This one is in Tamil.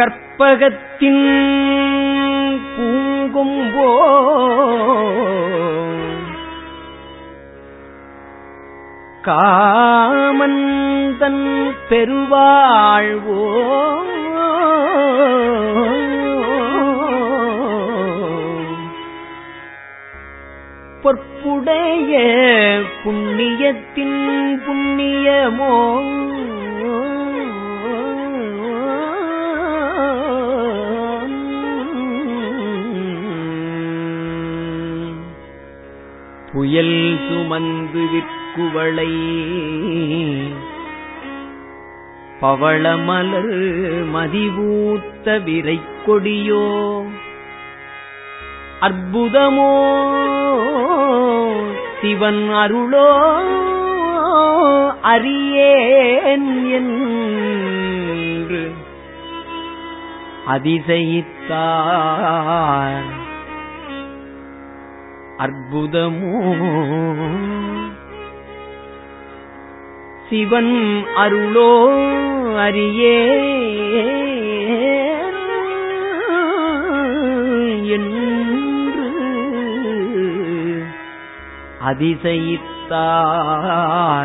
கற்பகத்தின் பூங்கும்போ காமந்தன் பெருவாழ்வோ பொற்புடைய புண்ணியத்தின் புண்ணியமோ புயல் சுமந்து விற்குவளை. பவளமலர் மதிவூத்த விரை கொடியோ அற்புதமோ சிவன் அருளோ. அறியேன் என்று அதிசயித்தார். அற்புதமோ சிவன் அருளோ அரியே. என்று அதிசயித்தார்.